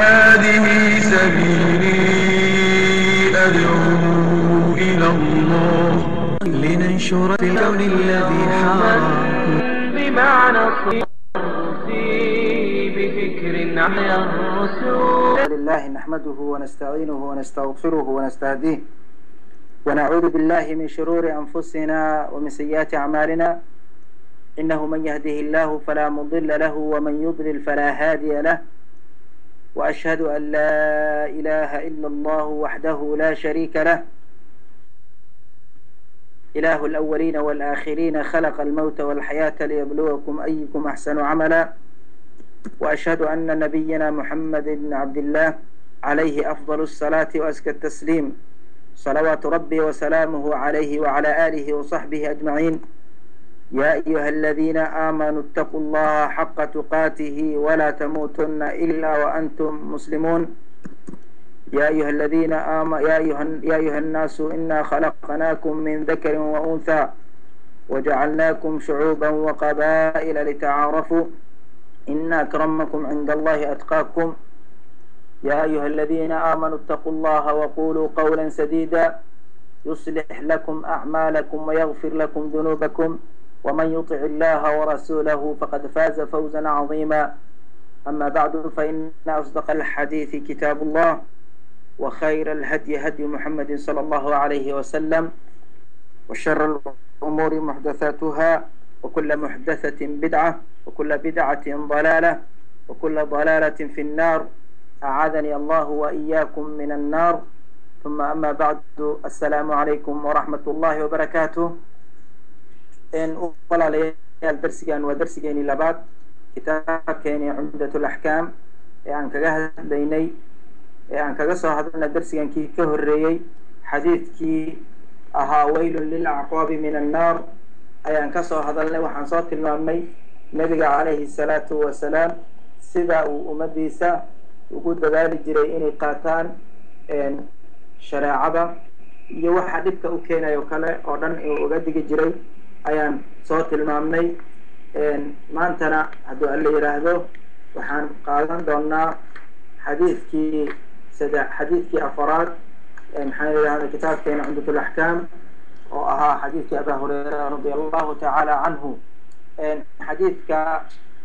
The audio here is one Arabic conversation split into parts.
هذه سبيلي أدعو إلى الله. لننشر في الكون الذي حار. بمعنى الصوت بفكر الرسول. لله نحمده ونستعينه ونستغفره ونستهديه. ونعوذ بالله من شرور أنفسنا ومن سيئات أعمالنا. إنه من يهده الله فلا مضل له ومن يضلل فلا هادي له. وأشهد أن لا إله إلا الله وحده لا شريك له. إله الأولين والآخرين خلق الموت والحياة ليبلوكم أيكم أحسن عملا. وأشهد أن نبينا محمد بن عبد الله عليه أفضل الصلاة وأزكى التسليم. صلوات ربي وسلامه عليه وعلى آله وصحبه أجمعين. يا أيها الذين آمنوا اتقوا الله حق تقاته ولا تموتن إلا وأنتم مسلمون. يا أيها الذين آمنوا يا أيها, يا أيها الناس إنا خلقناكم من ذكر وأنثى وجعلناكم شعوبا وقبائل لتعارفوا. إن أكرمكم عند الله أتقاكم. يا أيها الذين آمنوا اتقوا الله وقولوا قولا سديدا يصلح لكم أعمالكم ويغفر لكم ذنوبكم. ومن يطع الله ورسوله فقد فاز فوزا عظيما. أما بعد فإن أصدق الحديث كتاب الله وخير الهدي هدي محمد صلى الله عليه وسلم وشر الأمور محدثاتها وكل محدثة بدعة وكل بدعة ضلالة وكل ضلالة في النار. أعاذني الله وإياكم من النار. ثم أما بعد السلام عليكم ورحمة الله وبركاته. إن أولا لي الدرسيان ودرسيان لبعض كتاب كان عمدة الأحكام. يعني كجاه بيني يعني كجسر هذا الدرسيان كي كهر ريي حديث كي أها ويل للعقاب من النار. أي أن كسر هذا اللي وحن صوت المامي نبي عليه الصلاة والسلام سبع ومديسة وقد ذلك جرئين قاتان إن شراعبا يوحى دبك أوكينا يوكالي أو دن أو جرئي ayaan soo tilmaamnay maantana hadduu alla yidhaahdo waxaan qaadan doonaa xadiidkii xadiidkii afaraad maxaan yidhahda kitaabkeena cumdat laxkaam oo ahaa xadiidkii abaa hureyra radia allahu tacaala canhu xadiidka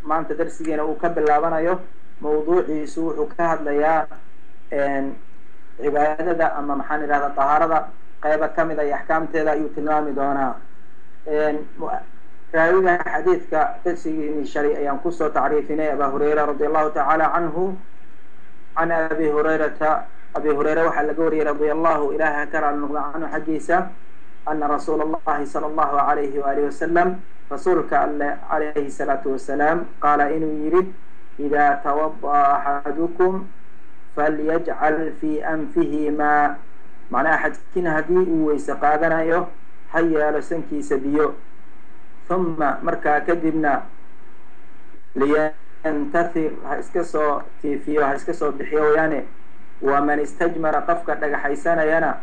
maanta darsigeena uu ka bilaabanayo mawduuciisu wuxuu ka hadlayaa cibaadada ama maxaan yidhahda tahaarada qeyba kamid a iyo axkaamteeda ayuu tilmaami doonaa raawiga xadiidka darsigiini shalay ayaan kusoo tacriifinay aba hureyra radi allahu tacaala canhu can abi hureyrata abi hureyre waxaa laga wariyey radi allahu ilaha ka raali noqda canhu xaggiisa ana rasuula allahi sala allahu alayhi waalihi wasalam rasuulka alle calayhi salaatu wasalaam qaala inuu yidhi idaa tawada'a axadukum falyajcal fii anfihi maa macnaa axadkiin haddii uu weyse qaadanayo حي على سنكي سبيو ثم مركا كدبنا لأن لينتثر حيسكسو تيفيو حيسكسو بحيو يعني. ومن استجمر قفكا لغا حيسانا ينا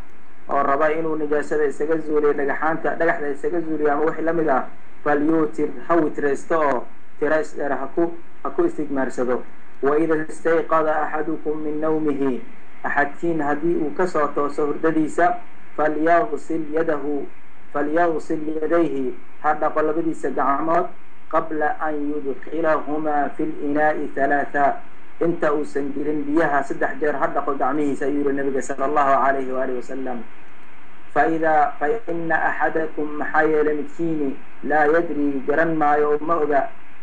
والربا إنو نجاسة إسكزوري لغا حانتا لغا حدا إسكزوري عمو حي لمغا فاليوتر حو ترستو ترس رحكو أكو استجمار سدو. وإذا استيقظ أحدكم من نومه أحد تين هديء كسوة وصفر دديسة فليغسل يده فليغسل يديه. حتى قلبدي سجعمات قبل أن يدخلهما في الإناء ثلاثة. انت أسنجرين بيها سدح جير. حتى قل دعميه سيور النبي صلى الله عليه وآله وسلم. فإذا فإن أحدكم حيل مكيني لا يدري جرن ما يوم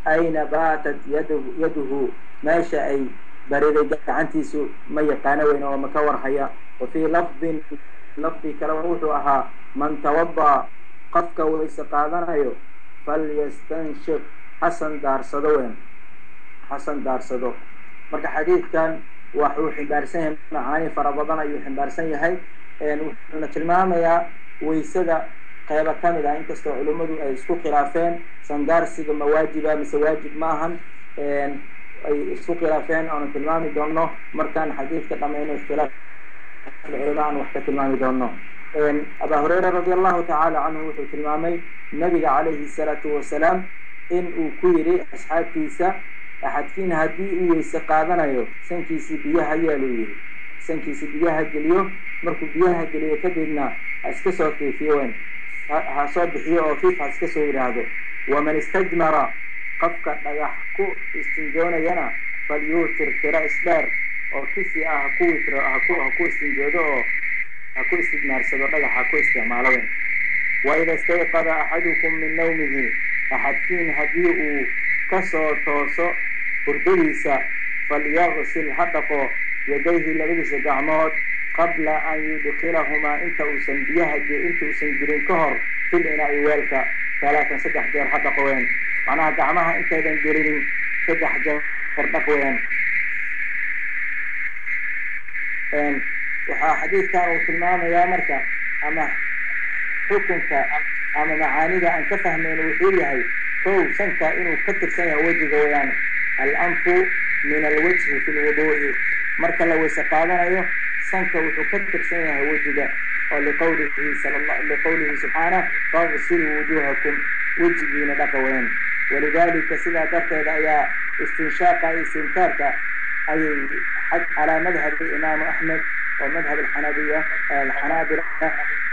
أين باتت يده, يده. ما شاء أي بريد جاء عن تيسو ما يقانوين ومكور حيا وفي لفظ لفظي كلام وحوها من توضى قفك ويستقاذنا يو فليستنشق. حسن دار صدوين حسن دار صدو مرك حديث كان وحوح بارسين معاني فربضنا يوح بارسين هاي. إيه، ان تلمام يا ويسدا قيبا كاملا إنت استو علمدو اي سكو خلافين. سندار سيقو مواجبا مسواجب ماهن. اي سكو خلافين. أو نتلمام دونو. مركان حديث كتامينو اختلاف. أبا هريرة رضي الله تعالى عنه وحكة المامي نبي عليه الصلاة والسلام إن أكيري أصحاب كيسا أحد فين هدي ويستقابنا يو سن كيسي بيها يالويه سن كيسي بيها قليو مركو بيها قليو كدرنا أسكسو في فيوين صاد بحيو وفيف أسكسو إرادو ومن استجمر قفك يحكو استنجون ينا فليوتر كرا إسلار oo kisi ah haku witro haku haku istinjoodo oo ha ku istijmaarsado dhagax ha ku isticmaalo wen waida istayqada axadukum min nawmihi axadkiin haddii uu ka soo tooso hurdadiisa falyaqsil ha dhaqo yadayhi labadiisa gacmood qabla an yudkilahumaa inta uusan biyaha inta uusan jirin ka hor fil inaa-i weelka talaatan saddex jeer ha dhaqo ween macnaha gacmaha intaydan gelinin saddex jeer dhaq ween waxaa xadiidkan uu tilmaamayaa marka ama xukunka ama macaanida aan ka fahmayno wuxuu yahay kow sanka inuu ka tirsan yahay wejiga weyaan alanfu min alwajhi fi lwudu'i marka la weyse qaadanayo sanka wuxuu ka tirsan yahay wejiga oo liqawlihi liqawlihi subxaanah faqsiluu wujuhakum wejigiina dhaqa weyn walidalika sidaa darteeda ayaa istinshaaqa iyo أي على مذهب الإمام أحمد ومذهب الحنابية الحنابلة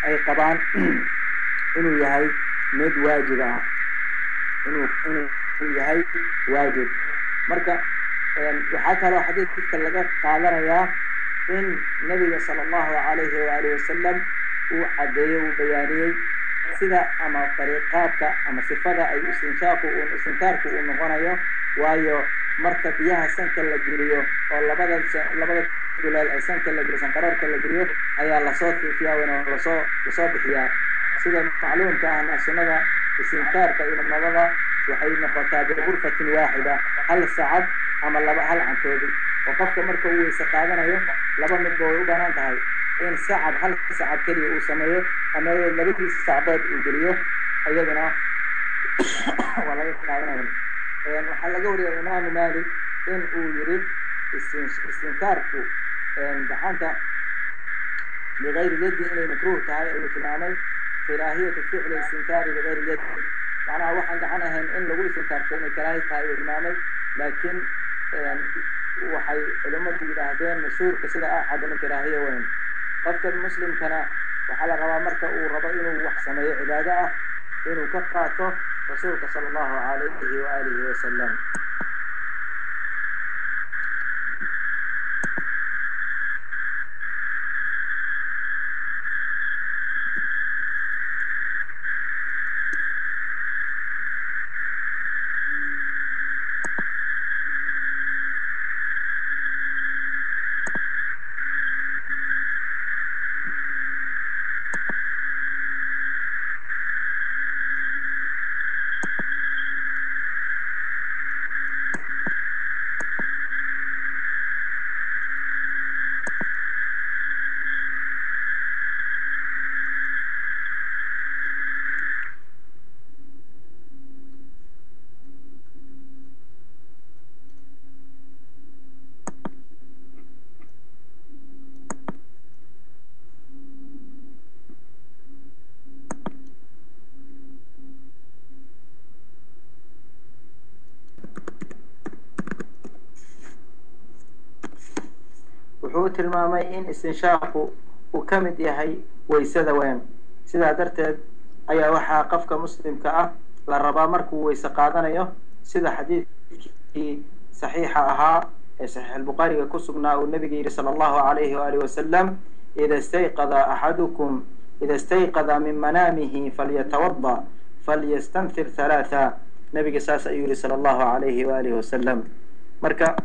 أي طبعا إنه يهي مد واجبة إنه إنه يهي واجب. مركا وحتى لو حديث تلك اللقاء قال لنا يا إن نبي صلى الله عليه وآله وسلم وعديه وبياني سيدا أما طريقاتك أما صفاتك أي استنشاقه ونغنيه وأيه marka biyaha sanka la geliyo oo labada labada duleel ee sanka la geliyo sanqaroorka la geliyo ayaa lasoo fiifiyaa oo lasoo lasoo bixiyaa sida macluumka ahna sunnada istinkaarka iyo nabada waxay noqotaa bigurfatin waaxida hal sacad ama laba hal cantoodi oo qofka marka uu weyse qaadanayo laba midba way u banaan tahay in sacad hal sacad keliya uu sameeyo ama labadiisa sacdood uu geliyo iyaduna waa laga qaadanaya waxaa laga wariyay imaamu malik in uu yiri istinkaarku gacanta bigayri yadi inay makruuh tahay ayuu tilmaamay karaahiyatu ficli istinkaari bigayri yadi macnaha waxaan gacan ahayn in lagu istinkaarto inay karaahi tahay uu tilmaamay laakiin waxay culimadu yidhaahdeen mashhuurka sida ah cadama karaahiya weyn qofka muslimkana waxaa la rabaa marka uu rabo inuu wax sameeyo cibaado ah inuu ka qaato رسولك صلى الله عليه وآله وسلم. تلمامي إن استنشاقه وكمد يهي ويسادة وين سيدا درتاد أيا وحا قفك مسلم كأه لربا مركو ويساقادنا يو سيدا حديث صحيحة أها صحيح البقاري كسبنا النبي صلى الله عليه وآله وسلم إذا استيقظ أحدكم إذا استيقظ من منامه فليتوضى فليستنثر ثلاثة نبي صلى الله عليه وآله وسلم مركا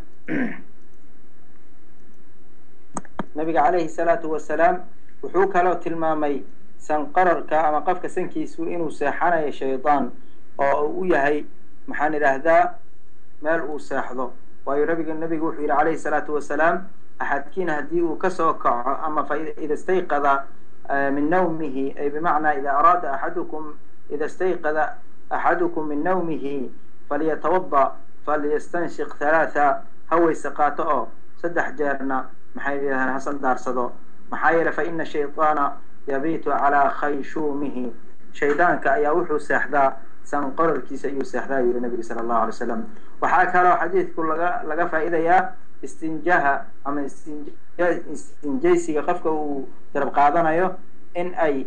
نبي عليه الصلاة والسلام وحوك لو تلمامي سنقررك كاما قفك سنكي سوء إنو يا شيطان أو ويهي محاني له ذا مال أو سيحضو ويو نبي النبي عليه الصلاة والسلام أحدكين هديه كسوك أما فاذا استيقظ آه، من نومه أي بمعنى إذا أراد أحدكم إذا استيقظ أحدكم من نومه فليتوضأ فليستنشق ثلاثة هو سقاطه سدح جارنا. Maxay yidhahdaan hasan daarsado maxaa yeele fa ina shayطaana yabiitu calaa khayshuumihi shaydaanka ayaa wuxuu seexdaa sanqorarkiisa ayuu seexdaa yuri nabiga sala allahu alay wasalam waxaa kaloo xadiidku laga laga faa'iidayaa istinjaha ama istinjaysiga qofka uu darab qaadanayo in ay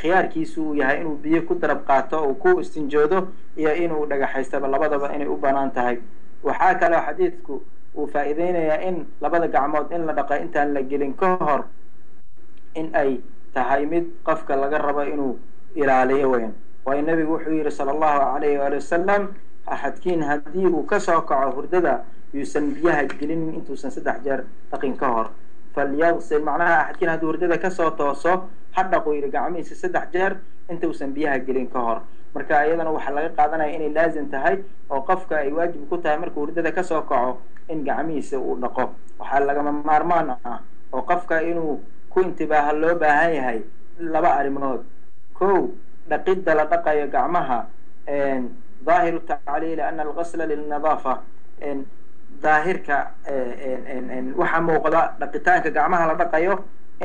khiyaarkiisu uu yahay inuu biyo ku darab qaato uu ku istinjoodo iyo inuu dhagaxaystaba labadaba inay u banaan tahay waxaa kaloo xadiidku uu faa'iideynayaa in labada gacmood in la dhaqa intaan la gelin ka hor in ay tahay mid qofka laga rabo inuu ilaaliyo weyn waayo nebigu wuxuu yihi sala allahu alayhi waali wasalam axadkiin haddii uu kasoo kaco hurdada yuusan biyaha gelinin intuusan saddex jeer dhaqin ka hor falyaqsil macnaha axadkiin hadduu hurdada kasoo tooso ha dhaqu yidhi gacmihiisa saddex jeer intuusan biyaha gelin ka hor marka iyadana waxaa laga qaadanaya inay laazim tahay oo qofka ay waajib ku tahay markuu hurdada kasoo kaco in gacmihiisa uu dhaqo waxaa lagama maarmaan ah oo qofka inuu ku intibaaha loo baahan yahay laba arrimood kow dhaqidda la dhaqayo gacmaha dhaahiru tacliili ana algasla lilnadaafa daahirka waxaa muuqda dhaqitaanka gacmaha la dhaqayo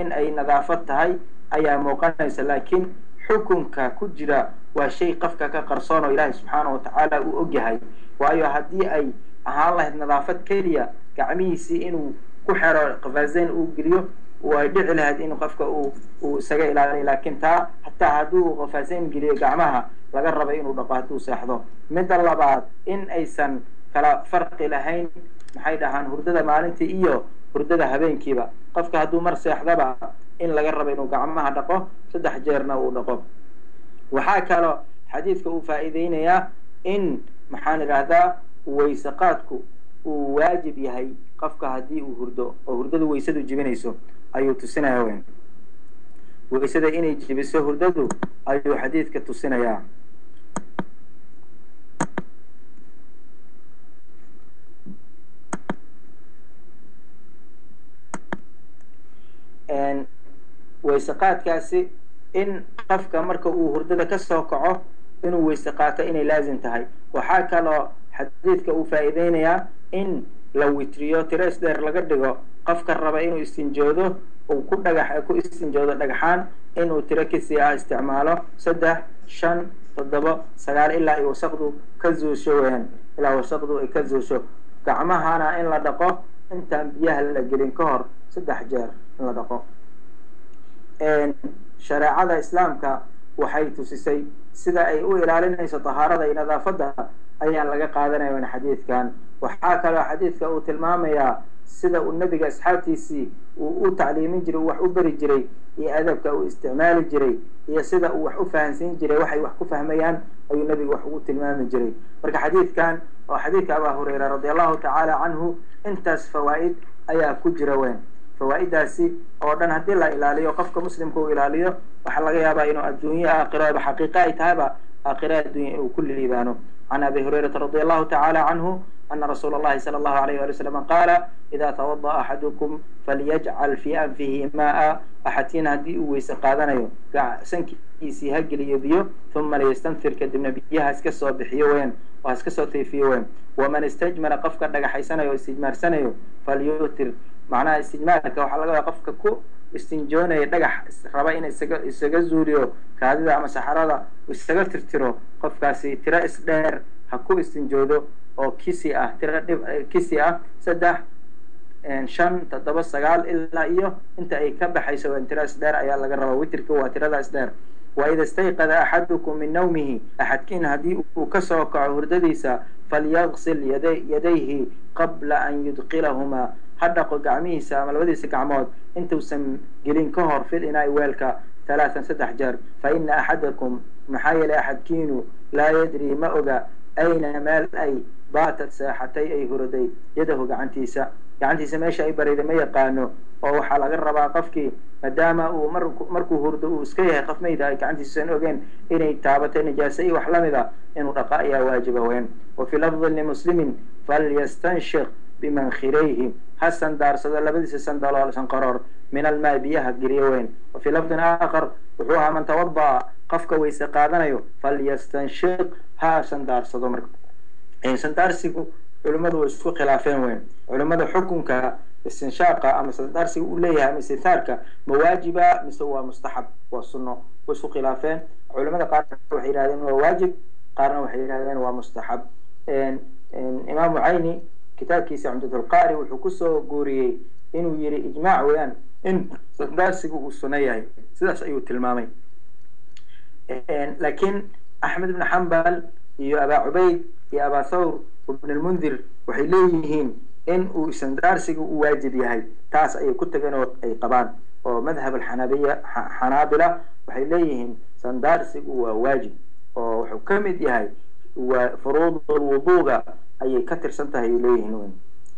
in ay nadaafad tahay ayaa muuqanaysa laakiin xukunka ku jira waa shay qofka ka qarsoon oo ilaahay subxaana wa tacaala uu ogyahay waayo haddii ay ahaan lahayd nadaafad keliya gacmihiisii inuu ku xero kafazayn uu geliyo way dhici lahayd in qofka uu uu isaga ilaaliyo laakiin taa hataa hadduu kafazayn geliyo gacmaha laga raba inuu dhaqo hadduu seexdo midda labaad in aysan kala farqi lahayn maxay dhahaan hurdada maalintii iyo hurdada habeenkiiba qofka hadduu mar seexdaba in laga rabo inuu gacmaha dhaqo saddex jeerna uu dhaqo waxaa kaloo xadiidka uu faa'iideynayaa in maxaan idhaahdaa wayse qaadku uu waajib yahay qofka haddii uu hurdo oo hurdadu waysadu jibinayso ayuu tusinaya weyn waysada inay jibiso hurdadu ayuu xadiidka tusinayaa wayse ويسقات كاسي إن قفك مركب أو هردد كسه كعه إنه ويسقات إني لازم تهاي. وحاك الله حديثك أو فائدين يا إن لو وتريو تريس دير لقدقه قفك الربع إنه استنجوده أو كل دقاح أكو استنجوده دقحان إنه تركسي استعماله. سده شن تدبا سقال إلا يوسقدو كزو شوهن. إلا يوسقدو كزو شو. كعمه هانا إن لدقه إنت بيهل لجرين كهر. سدح جير لدقه إن شرع هذا إسلام ك وحيث سيسي سدى أي أول على إن يستطهر هذا إن ذا فدا أي أن لقى قادنا من حديث كان وحاك له حديث كأو تلمام يا سدى النبي أصحاب تيسي وأو تعليم جري وحبر جري يا أدب كأو استعمال جري يا سدى وحوف عنسين جري وحي وحوف هميان أي النبي وحوف تلمام جري برك حديث كان وحديث أبا هريرة رضي الله تعالى عنه انتس فوائد أي كجر وين fawaaiddaasi oo dhan haddii la ilaaliyo qofka muslimka uu ilaaliyo waxaa laga yaabaa inuu الدنيا aakhiraba xaqiiqa ay tahayba aakhira adduunye uu ku عن أبي هريرة رضي الله تعالى عنه أن رسول الله صلى الله عليه وسلم قال إذا توضأ أحدكم فليجعل في أنفه ماء. أحتين هدي ويس قادنا سنك إيسي هجل يبيو ثم ليستنثر كدب نبيه. هسك صوت بحيوين وهسك صوت ومن استجمل قفك لك حيسنا استجمار سنة فليوتر. Macnaha istijmaalka waxaa laga wadaa qofka ku istinjoonaya dhagax raba in isaga isaga zuuliyo kaadida ama saxarada isaga tirtiro qofkaasi tiro isdheer ha ku istinjoodo oo kisi ah tiro dhib kisi ah saddex shan toddoba sagaal ilaa iyo inta ay ka baxayso waa tiro isdheer ayaa laga rabaa witrka waa tirada isdheer axadukum min nawmihi axadkiin haddii uu kasoo kaco hurdadiisa falyaqsil yada yadayhi qabla an yudqilahumaa حدق قعميسا ملوديس عمود إنتو سم قلين كهر في الإناي ويلكا ثلاثا ستح جرب. فإن أحدكم محايل أحد كينو لا يدري ما أغا أين مال أي باتت ساحتي أي هردي. يده قعنتيسا. قعنتيسا ميشا أي بريد ما يقانو. أو حال غير قفكي مدام أو مركو, مركو هردو سكيها قف ميدا. قعنتيسا نوغين إني تابتي نجاسي وحلمي دا إنو رقائيا واجبه وين وفي لفظ لمسلم فليستنشق بمن خريه حسن دار سدى لبدس سندال علشان قرار من الماء بيها قريوين. وفي لفظ آخر وحوها من توضع قفك ويسقادنا يو فليستنشق. ها سندار سدى مرك إن سندار سيكو علماء دو اسكو خلافين وين. علماء دو حكم كا استنشاق أما سندار سيكو ليها مثل ثاركا مواجبا مستوى مستحب. وصنو وسوق خلافين. علماء قارن وحيرادين وواجب قارن وحيرادين ومستحب. إن إن إمام عيني kitaabkiisa cumdatulqaari wuxuu kusoo guuriyey inuu yihi ijmaac weeyaan in sandaarsigu uu suno yahay sidaas ayuu tilmaamay laakiin axmed ibn xambal iyo abaa cubayd iyo abaa thawr ibn lmundir waxay leeyihiin in uu sandaarsigu u waajib yahay taas ayay ku tageen oo ay qabaan oo madhab alxanabiya xanaabila waxay leeyihiin sandaarsigu waa waajib oo wuxuu ka mid yahay furuud lwuduuga ayay ka tirsan tahay ay leeyihiin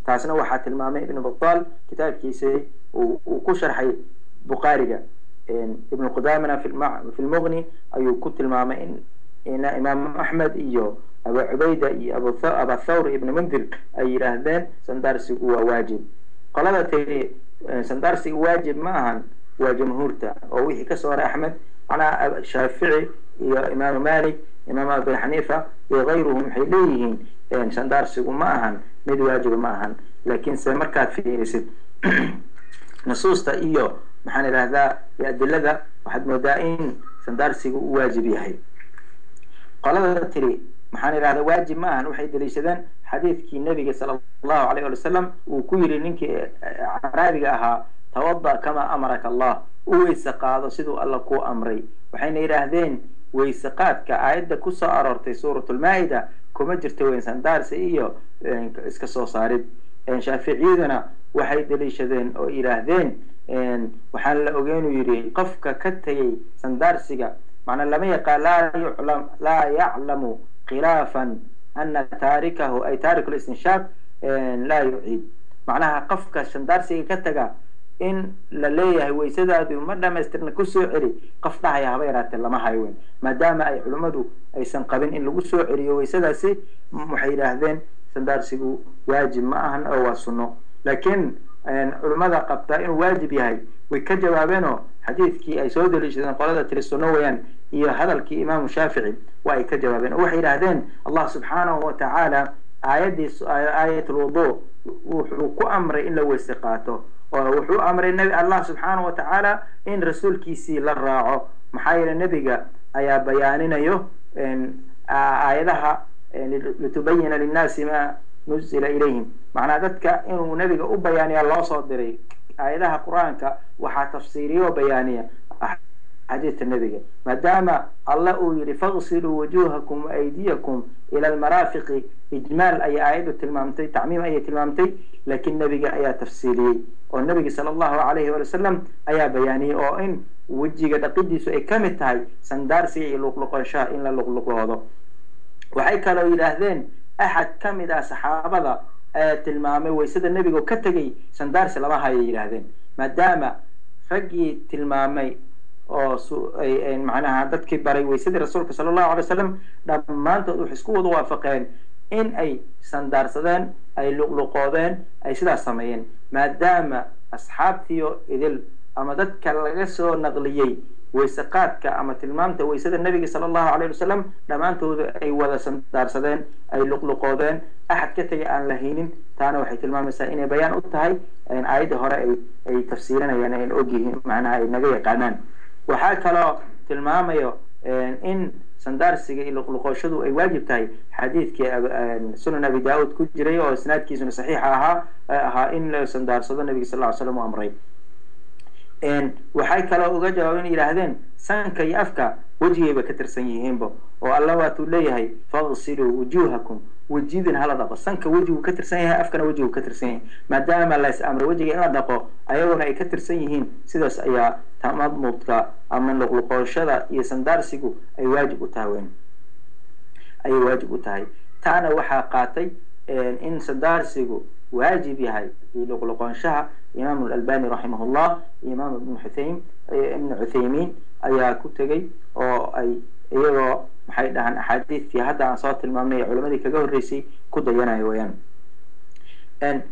taasna waxaa tilmaamay ibn batal kitaabkiisa uu ku sharxay bukhaariga ibn qudamana fi lmughni ayuu ku tilmaamay in imaam axmed iyo abu cubayda iyo aba thawr ibn mundir ay yidhaahdeen sandaarsigu waa waajib qolada tiri sandaarsigu waajib ma ahan waa jamhuurta oo wixii kasoo haray axmed macnaha shaafici iyo imaamu malik imaam abi xaniifa iyo kayruhum waxay leeyihiin يعني إن شان دارسيو ما أهان ميد واجب ما أهان. لكن سمركات في نسيت نصوص تا إيو محاني لهذا يأدل وحد مدائن سندارسي واجبي هاي قال هذا تري محاني لهذا واجب ما أهان. وحيد ليشدان حديث كي النبي صلى الله عليه وسلم وكوير ننك عرابي أها توضى كما أمرك الله. ويسقى هذا الله كو أمري. وحين إلى هذين ويسقاتك كسا أررتي سورة المائدة. Kuma jirto weyn sandaarsi iyo iska soo saarid shaaficiyaduna waxay daliishadeen oo yidhaahdeen waxaan la ogeenuu yidhi qofka ka tegay sandaarsiga macnaa lama yaqaan laa yaclamu khilaafan ana taarikahu ay taariku listinshaaq laa yuciid macnaha qofka sandaarsiga ka taga in la leeyahay waysadaadu ma dhamaystirna kusoo celi qof dhahaya haba yaraatee lama hayo weyn maadaama ay culimmadu aysan qabin in lagu soo celiyo waysadaasi waxay yidhaahdeen sandaarsigu waajib ma ahan oo waa sunno laakiin culimmada qabtaa inuu waajib yahay way ka jawaabeenoo xadiidkii ay soo daliishadeen qolada tiri sunno weeyaan iyo hadalkii imaamu shaafici waa ay ka jawaabeen oo waxay yidhaahdeen allah subxaanahu wa tacaala aayaddii aayat lwudu wuxuu ku amray in la weyse qaato وحو أمر النبي الله سبحانه وتعالى إن رسول كيسي للراعو. محايل النبي أيا بياننا يو. إن آيدها. لتبين للناس ما نزل إليهم. معنى ذاتك إن نبي أبياني الله صدري. آيدها قرآنك. وحا تفسيري وبيانية. أحب حديث النبي. ما دام الله يري فاغسلوا وجوهكم وأيديكم إلى المرافق إجمال أي آية التلمامتي تعميم اي تلمامتي لكن النبي اي تفسيري والنبي صلى الله عليه وسلم اي بياني أو إن وجيغا دقديس أي كمت هاي سندارسي لوق لوق شاء إن لوق لوق هذا وحي كانوا يلاهذين أحد كم إذا صحابة آية تلمامة ويسد النبي كتغي سندارسي لما هاي يلاهذين ما دام فقي تلمامي oo macnaha dadkii baray waysadii rasuulka sala allahu alay wasalam dhammaantood waxay isku wada waafaqeen in ay sandaarsadeen ay luqluqoodeen ay sidaas sameeyeen maadaama asxaabtiyo idil ama dadka laga soo naqliyey wayse qaadka ama tilmaamta waysada nebiga sala allahu alayh wasalam dhammaantooda ay wada sandaarsadeen ay luqluqoodeen axad ka tegay aan lahaynin taana waxay tilmaamaysaa inay bayaan u tahay aayadda hore ay ay tafsiirinayaan ayn ogyihiin macnaha ay naga yaqaanaan waxaa kaloo tilmaamayo in sandaarsiga iyo luqluqooshadu ay waajib tahay xadiidkii sunan abi daud ku jiray oo isnaadkiisuna saxiixa ahaa ahaa in la sandaarsado nabiga sal ly slam u amray waxay kaloo uga jawaabeen yidhaahdeen sanka iyo afka wejigayba ka tirsan yihiinba oo alla waatuu leeyahay faqsiluu wujuhakum wejidin hala dhaqo sanka wejigu ka tirsan yahay afkana wejigu ka tirsan yahay maadaama lays amray wejiga in la dhaqo ayaguna ay ka tirsan yihiin sidaas ayaa tamadmudka ama luqluqooshada iyo sandaarsigu ay waajib u tahay weyn ayay waajib u tahay taana waxaa qaatay in sandaarsigu waajib yahay iyo luqluqoonshaha imaam alalbani raximah llah iyo imaam ibn xuthaym ibn cuthaymiin ayaa ku tegey oo ay iyagoo maxay dhahaan axaadiidkii hadda aan soo tilmaamnay culimadii kaga horreysay ku dayanayo weyaan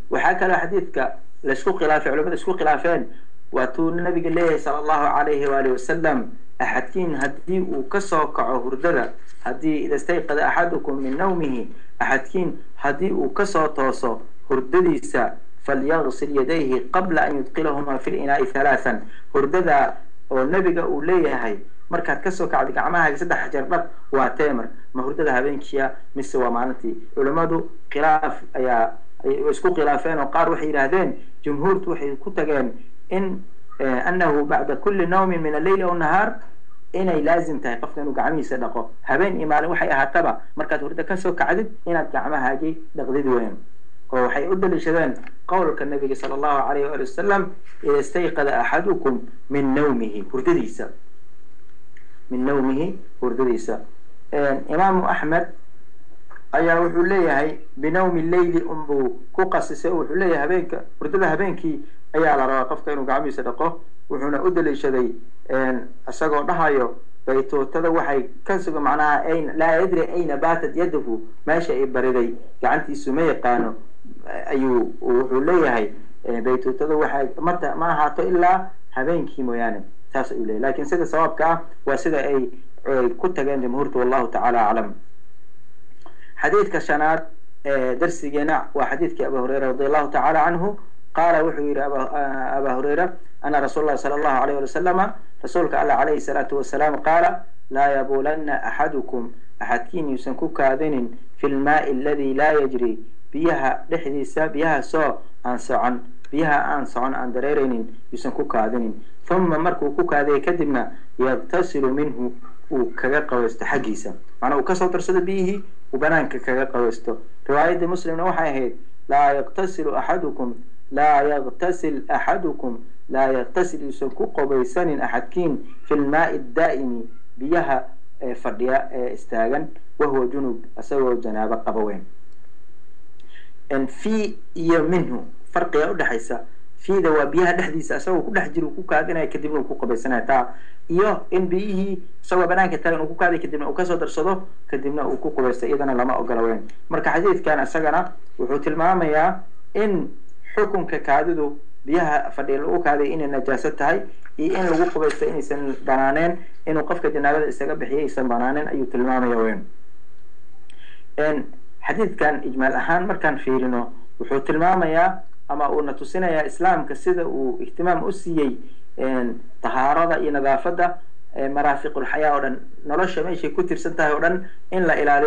waxaa kaloo xadiidka laisku khilaafay culimada isku khilaafeen واتو النبي الله صلى الله عليه وآله وسلم. أحدين هدي وكسوك عهردلا هدي إذا استيقظ أحدكم من نومه أحدين هدي وكسو توسو هرددسا فليغسل يديه قبل أن يدقلهما في الإناء ثلاثا. هرددا والنبي أوليه هاي. مركا كسوك عدك عماها لسد حجر بط واتامر. ما هرددا هبينكيا مسوا معنتي ولماذا قلاف أيا ويسكو قلافين وقار وحي لهذين. جمهور توحي كتغان إن آه، أنه بعد كل نوم من الليل أو النهار إني لازم تيقف لنا قعمي صدقه. هبين إمالا وحي أهتبا مركات ورد كسو كعدد إن الكعمة هاجي دغدي دوين وحي أدل شذان قولك النبي صلى الله عليه وآله وسلم إذا استيقظ أحدكم من نومه ورددئسا من نومه ورددئسا آه، إمام أحمد أيا وحلية هاي بنوم الليل أمضو كو قصيسي وحلية هبينك ورددها هبينك ayaa la rabaa qofka inuu gacmihiisa dhaqo wuxuuna u daliishaday isagoo dhahayo baytootada waxay ka suga macnaha laa yadri ayna baatat yadahu meesha ay bariday gacantiisu ma yaqaano ayuu wuxuu leeyahay baytootada waxay mata ma ahaato ilaa habeenkii mooyaane saas ayuu leeyahy lakin sida sawaabka ah waa sida ay ku tageen jamhuurta wallahu tacala aclam xadiidka shanaad darsigeena waa xadiidkii abu hureyra radi allahu tacala canhu قال وحي أبا هريرة أنا رسول الله صلى الله عليه وسلم رسولك على عليه الصلاة والسلام قال لا يبولن أحدكم أحدكين يسنكوك أذن في الماء الذي لا يجري بيها لحديثة بيها سو أنسعن بيها أنسعن عن دريرين يسنكوك أذن ثم مركو كوك أذي كدبنا يغتسل منه وكغاقا ويستحقيسا معنى وكسو ترسد بيه وبنانك كغاقا ويستو رواية المسلم نوحي هيد لا يغتسل أحدكم لا يغتسل أحدكم لا يغتسل يسكو قبيسان أحدكين في الماء الدائم بيها آه، فرياء آه، استاغا وهو جنوب أسوى جناب قبوين. أن في يمنه فرق يا حيسا في دوا بيها دحديس أسوى كل حجر وكوكا أدنا يكذبون كوكا بيسنا تا. إيوه إن بيه سوى بنان كتالن وكوكا دي كذبنا وكسو درسدو كذبنا وكوكا بيسا إيدنا لما أقلوين مركا حديث كان أسوى وحوت المامة إن xukunka kaadidu biyaha fadhiya lagu kaadiya inay najaaso tahay iyo in lagu qubaysto inaysan banaaneen inuu qofka janaabada isaga bixiyay aysan banaaneen ayuu tilmaamaya weyn xadiidkan ijmaal ahaan markaan fiirino wuxuu tilmaamayaa ama uuna tusinayaa islaamka sida uu ihtimaam u siiyey tahaarada iyo nadaafadda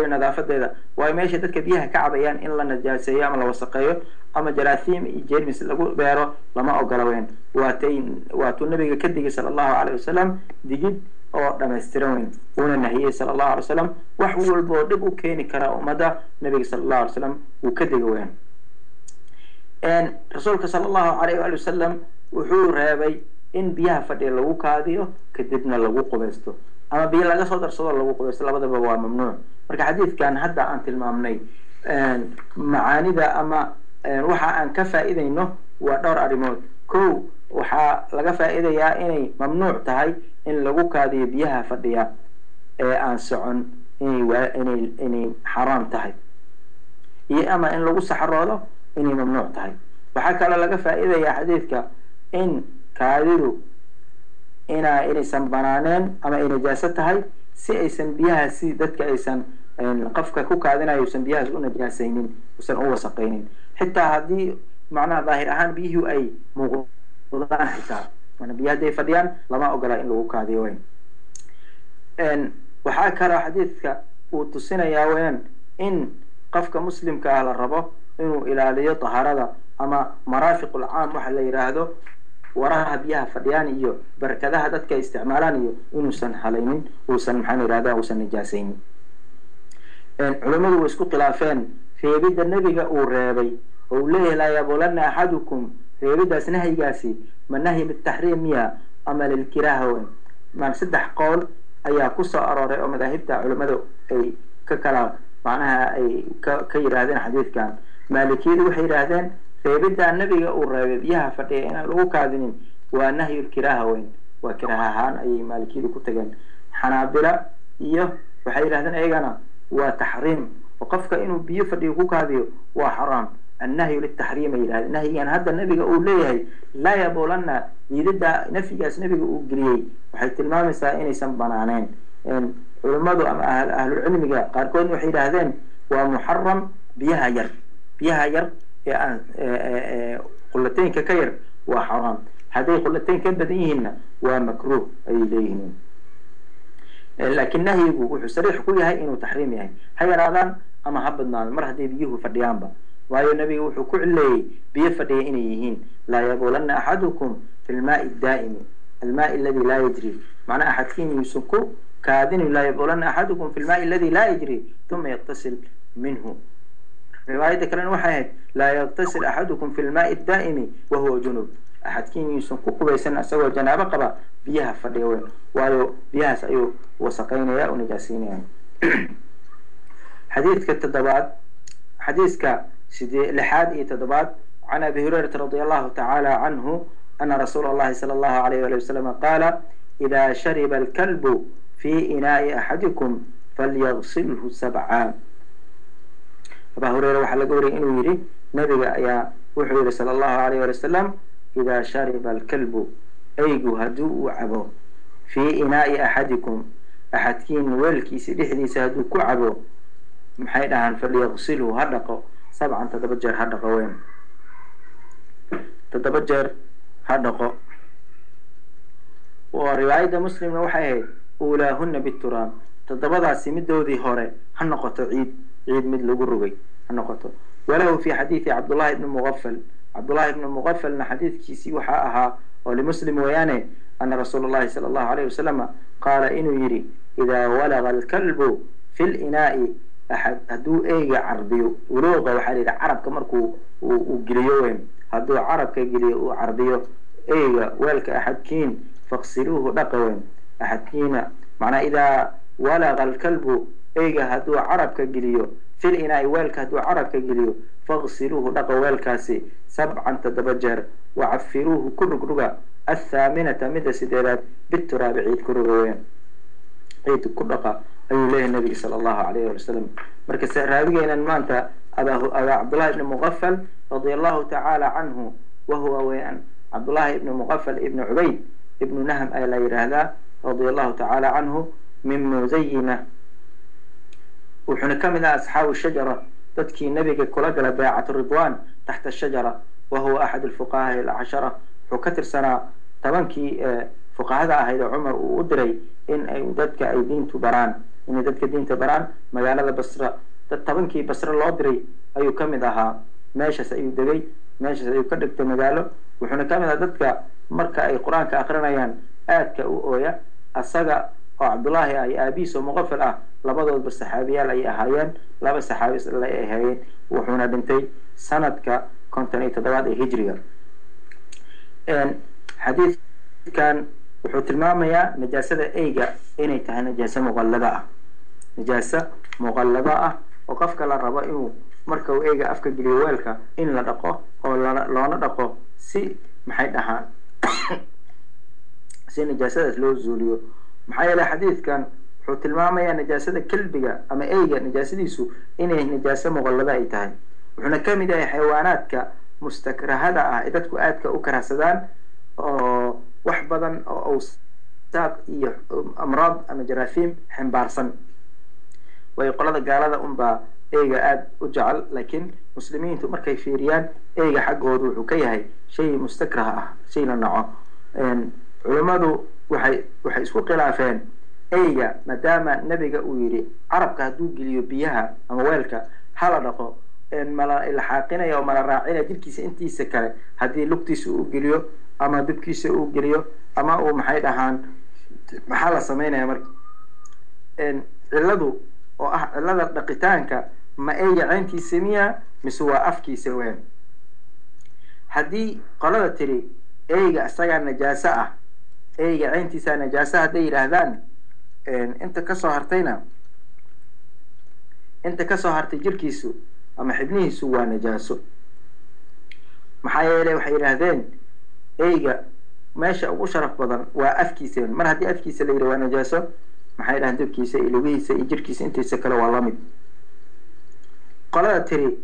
nadaafadeeda waayo meesha dadka biyaha ka cabayaan in la najaaseeyo ama la wasaqeeyo ama jaraahiim iyo jermis lagu beero lama ogola weyn waatay waatuu nabiga ka digay sala allahu caleyh wasalam digid oo dhamaystiran weyn uuna nahiyey sala allahu alay wasalam wax walba oo dhib u keeni kara ummadda nabiga sala allahu alay wasalam wuu ka diga weyn rasuulka sala allahu alayh ali wasalam wuxuu reebay in biyaha fadhiya lagu kaadiyo kadibna lagu qubaysto ama biyo laga soo darsado lagu qubaysto labadaba waa mamnuuc marka xadiidkan hadda aan tilmaamnay macaanida ama waxa aan ka faa'iidayno waa dhowr arrimood ko waxaa laga faa'iidayaa inay mamnuuc tahay in lagu kaadiyo biyaha fadhiya ee aan socon inay xaraam tahay iyo ama in lagu saxaroodo inay mamnuuc tahay waxaa kaloo laga faa'iidayaa xadiidka in kaadidu ina inaysan banaaneen ama ay najaaso tahay si aysan biyahaasi dadka aysan qofka ku kaadinayo usan biyahaas u najaasaynin usan u wasaqaynin xitaa haddii macnaha daahir ahaan biyihii ay muuqdaan xitaa mana biya hadday fadhiyaan lama ogola in lagu kaadiyo weyn waxaa kaloo xadiidka uu tusinayaa weyn in qofka muslimka ah la rabo inuu ilaaliyo tahaarada ama maraafiqul caam waxa la yidhaahdo waraha biyaha fadhiyaan iyo barakadaha dadka isticmaalaan iyo inuusan halaynin uusan maxaan yidhahda uusan nijaasaynin culimmadu way isku khilaafeen. Reebidda nebiga uu reebay oo uu leeyahay laa axadukum reebiddaas nahyigaasi ma nahyi litaxriim miya ama lilkiraaha maan saddex qowl ayaa ku soo arooray oo madaahibta culimmadu ay ka kala macnaha ay ka yidhaahdeen xadiidkan. Maalikiyadu waxay yidhaahdeen سيبدا النبي قرب يها فتي إنا لو كادين ونهي الكراهة وين؟ وكراهة هان أي مالكي لو كتغن حنابلة يه وحي لهذا إيغانا وتحريم. وقفك انه بيو فدي كو كاديو وحرام. النهي للتحريم إلى النهي إن هذا النبي يقول ليه لا يبولن يدد نفي النبي يقول غريي وحي تلمامسا إني سن بنانين. إن علماء أم أهل أهل العلم قال كون وحي لهذا ومحرم بيها ير. بيها ير. يعني، قلتين ككير وحرام. هذه قلتين كان ومكروه أي لكن نهي وحسريح كلها إنه تحريم يعني. هيا رادان أما حبدنا المرهة دي بيهو فرديان با وايو نبي وحكو علي بيه فرديان يهين. لا يقولن أحدكم في الماء الدائم الماء الذي لا يجري. معنى أحد فيهم يسكو كادن لا يقولن أحدكم في الماء الذي لا يجري ثم يتصل منه. رواية كلام واحد لا يغتسل أحدكم في الماء الدائم وهو جنوب. أحد كين يسن كوكو بيسن اسوا جنابة قبا بيها فديو وآيو بيها سايو وسقينا يا ونجاسين يعني حديث كتدبات حديث ك سيدي لحاد اي تدبات عن أبي هريرة رضي الله تعالى عنه أن رسول الله صلى الله عليه وسلم قال إذا شرب الكلب في إناء أحدكم فليغسله سبعا. Abaa hureyre waxaa laga wariyay inuu yidhi nabiga ayaa wuxuu yihi sala allahu alayh wali wasalam idaa shariba alkalbu eygu haddii uu cabo fii inaa'i axadikum axadkiin weelkiisa dhexdiisa hadduu ku cabo maxay dhahaan falyaqsilhu ha dhaqo sabcan toddoba jeer ha dhaqo weyn toddoba jeer ha dhaqo oo riwaayadda muslimna waxay ahayd uulaahunna bituraab toddobadaasi midoodii hore ha noqoto ciid عيد مثل قرغي النقطة وله في حديث عبد الله بن مغفل عبد الله بن مغفل أن حديث كيسي وحاءها أو لمسلم ويانه أن رسول الله صلى الله عليه وسلم قال إنه يري إذا ولغ الكلب في الإناء أحد هدو أي عربي ولوغة وحالي عرب كمركو وقليوهم هدو عرب كيقلي عربي أي ولك أحد كين فاغسلوه دقوهم أحد كين. معنى إذا ولغ الكلب أيجا هادو عرب كجليو في الإناء ويل كادو عرب كجليو فاغسلوه دقا ويلكاسي سبعا تدبجر وعفروه كل قرغا الثامنة مدى سدالات بالتراب عيد كرغوين عيد كرغا أي الله النبي صلى الله عليه وسلم مركز سهرابيين المانتا أبا, أبا عبد الله بن مغفل رضي الله تعالى عنه وهو وين عبد الله بن مغفل ابن عبيد ابن نهم أي لا رضي الله تعالى عنه من مزينة وحنا كمنا أصحاب الشجرة تتكي نبيك كلقل بيعة الرضوان تحت الشجرة وهو أحد الفقهاء العشرة وكتر سنة. تبانكي آه، فقه هذا هيدا عمر وأدري إن دتك أي دين تبران. إن دتك دين تبران ما قال هذا بصرة. تبانكي بصرة لا أدري أيو كم ذاها ماشى سأيو دقي ماشى سأيو كدك تما قاله. وحنا كمنا دتك مركأ أي قرآن كأخرنا يعني آت كأويا أصدق oo cabdullaahi ah iyo aabihiis oo muqafil ah labadoodba saxaabiyaal ayay ahaayeen laba saxaabi ay ahaayeen wuxuuna dhintay sanadka konton iyo toddobaad ee hijriga xadiidkan wuxuu tilmaamayaa najaasada eyga inay tahay najaaso muqallada ah najaaso muqallada ah oo qofka la rabo inuu marka uu eyga afka geliyo weelka in la dhaqo oo loona dhaqo si maxay dhahaan si najaasadaas loo zuuliyo maxaa yeeley xadiidkan wuxuu tilmaamayaa najaasada kelbiga ama eyga najaasadiisu inay najaaso muqallada ay tahay wuxuuna ka mid yahay xayawaanaadka mustakrahada ah ee dadku aadka u karahsadaan oo wax badan oo awsaaq iyo amraad ama jaraafiim ximbaarsan way qolada gaalada unbaa eyga aada u jecel laakiin muslimiintu markay fiiriyaan eyga xaggoodu wuxuu ka yahay shay mustakrah ah shay la naco culimmadu waxay waxay isku khilaafeen eyga maadaama nebiga uu yidhi carabka hadduu geliyo biyaha ama weelka hala dhaqo mala laxaaqinaya oo mala raacinaya jirkiisa intiisa kale. Haddii lugtiisa uu geliyo ama dubkiisa uu geliyo ama uu maxay dhahaan maxaa la sameynaya marka? Cilladu oo ah cillada dhaqitaanka ma eyga ceyntiisa miya mise waa afkiisa weyn? Haddii qolada tiri eyga isagaa najaaso ah eyga ceyntiisaa najaaso hadday yidhaahdaan inta ka soo hartayna inta ka soo hartay jirkiisu ama xibnihiisu waa najaaso. Maxaa yeelay waxay yidhaahdeen eyga meesha ugu sharaf badan waa afkiisa. Mar haddii afkiisa la yidhi waa najaaso maxay yidhahdeen dubkiisa iyo lugihiisa iyo jirkiisa intiisa kale waa la mid qolada tiri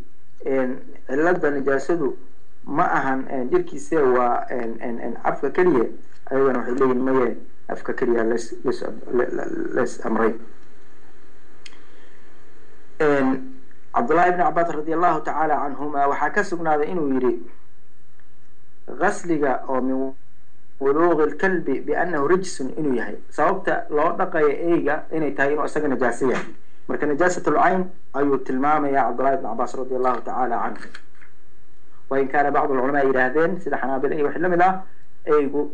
cilada najaasadu ma ahan jirkiise waa afka keliya أيوة، أيضاً وحي لي المية أفكاكريا لس, لس, لس أمري إن عبد الله بن عباس رضي الله تعالى عنهما وحكسبنا هذا إنه يري غسلك أو من ولوغ الكلب بأنه رجس إنه يهي. سببت لو دقي إيجا إنه تهينه أساق نجاسية. مرك نجاسة العين أي التلمامة يا عبد الله بن عباس رضي الله تعالى عنه. وإن كان بعض العلماء يرهدين سيدة حنابل أي وحلم لا أيقو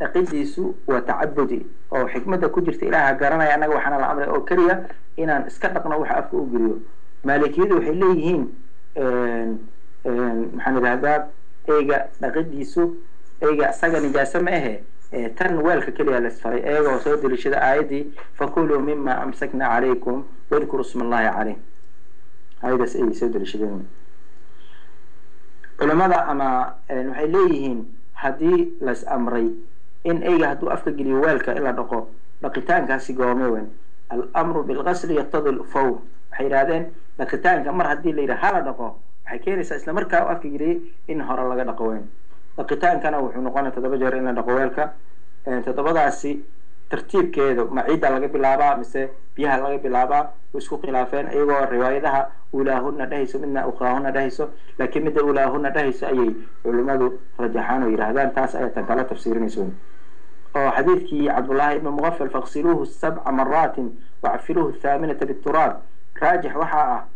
dhaqidiisu waa tacabudi oo xikmadda ku jirta ilaaha garanaya annaga waxaana la amray oo keliya inaan iska dhaqno waxa afka u geliyo maalikiyadu waxay leeyihiin maxaan idhahdaa eyga dhaqidiisu eyga isaga nijaaso ma ahe tan weelka keliya la isfaray iyagoo soo deliishada aayaddii fakuluu mima amsakna calaykum wadkuru sma allahi caleyh aayadaas ayay soo deliishadeen culamada ama waxay leeyihiin haddii las amray in eyga hadduu afka geliyo weelka in la dhaqo dhaqitaankaasi goome weyn alamru bilgasli yaqtadi lfawr waxay yidhahdeen dhaqitaanka mar haddii la yidhaha hala dhaqo waxay keenaysaa isla markaa u afka geliyey in hore laga dhaqo weyn dhaqitaankana wuxuu noqonaya toddoba jeer in la dhaqo weelka toddobadaasi ترتيب كده ما عيد على قبل لابا مثلا بيها على قبل لابا وسوق خلافين أيوة الرواية ده أولاهن ده يسوع منا أخاهن ده يسوع لكن مدة أولاهن ده يسوع أي علماء رجحان ويرهدان تاس أية تنقل تفسير نسون أو حديث كي عبد الله بن مغفل فغسلوه السبع مرات وعفروه الثامنة بالتراب راجح وحاء